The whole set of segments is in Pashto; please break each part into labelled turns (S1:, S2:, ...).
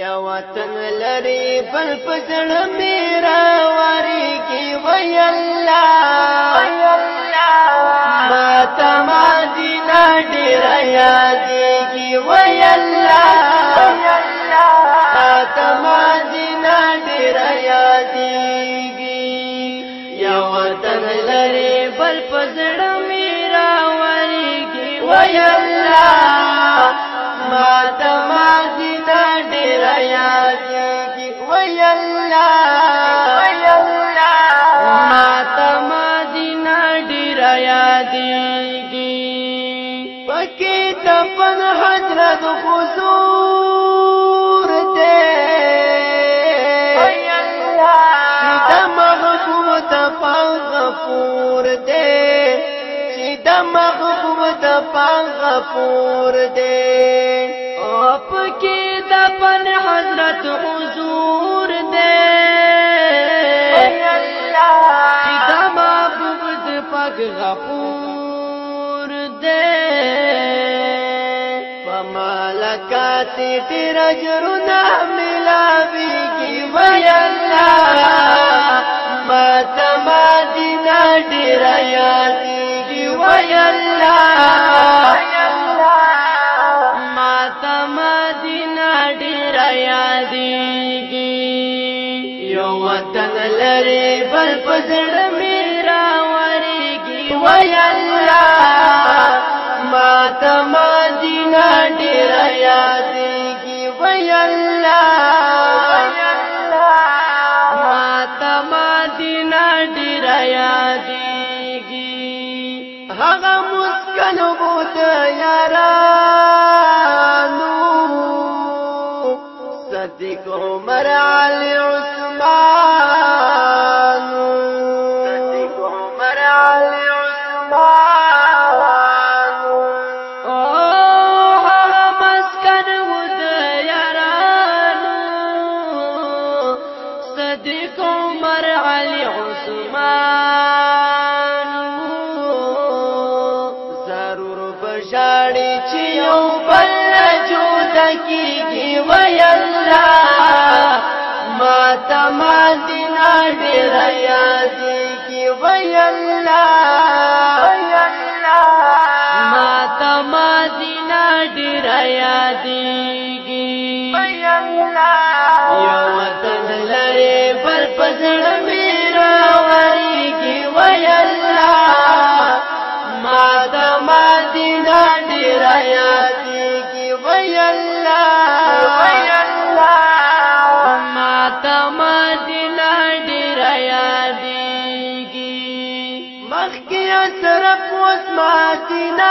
S1: یا وطن لري بل پزړ میرا واري کی وای الله وای الله ما تما دینا ډیر یاد کی وای الله وای الله ما تما دینا ډیر یاد کی یا وطن لري بل پزړ میرا واري کی وای الله ما تما حياتي ويا الله ويا الله ما تما دينا ډیر یادېږي پکې تپن حضرت حضور ته ويا الله د محبوب تپاو غفور ته چې د محبوب تپاو غفور ته پکی دفن حضرت حضور دے چیدہ معبود پک غفور دے فمالکاتی تیر جرنا ملاوی کی وی اللہ ماتما دینا دیر یادی کی وی اللہ پزړ میرا ورګي وای الله ما ته مدینه ډیر یادېږي وای الله ما ته مدینه ډیر یادېږي هغه مسکن بوت یارا عمر علی عثمان ضرور بشاړي چې یو بل جوړ کیږي وای الله ما تما دین ډیر یاد کی وای الله وای الله ما تما دین ډیر یاد زړه میرا وریږي وای الله ما د مدینه ډیر یادېږي وای الله وای الله ما د مدینه ډیر یادېږي مخکې طرف اوس مدینه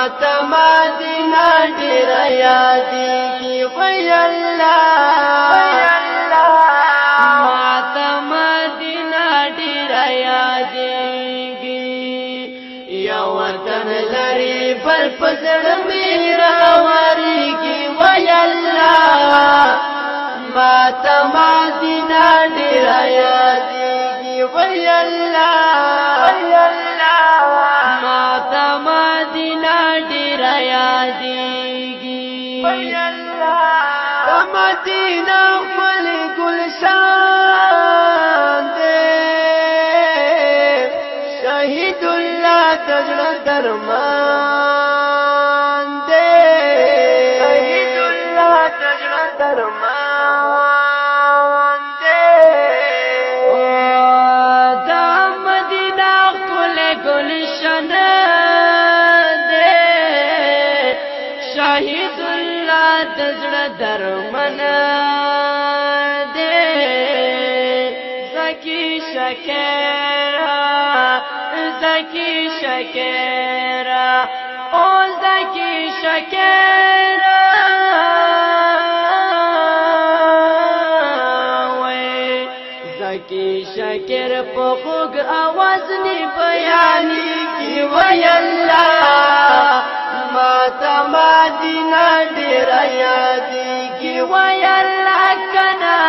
S1: ماته مدینه ډیر یادېږي وای الله ماته مدینه ډیر یادېږي یا وطن لري بل پزړ مې راوړيږي وای الله ماته مدینه ډیر یادېږي وای الله وای الله مدی دام ملک گل شان دے شہید اللہ تجربہ درمان دے شہید اللہ تجربہ درمان دے دام دام فل گلش زړه درمن دې زکی شکر زکی شکر او زکی شکر زکی شکر په خوږ आवाज نه بیانې کی وای الله ما تما دینه ډیر یادې کی وای الله کنا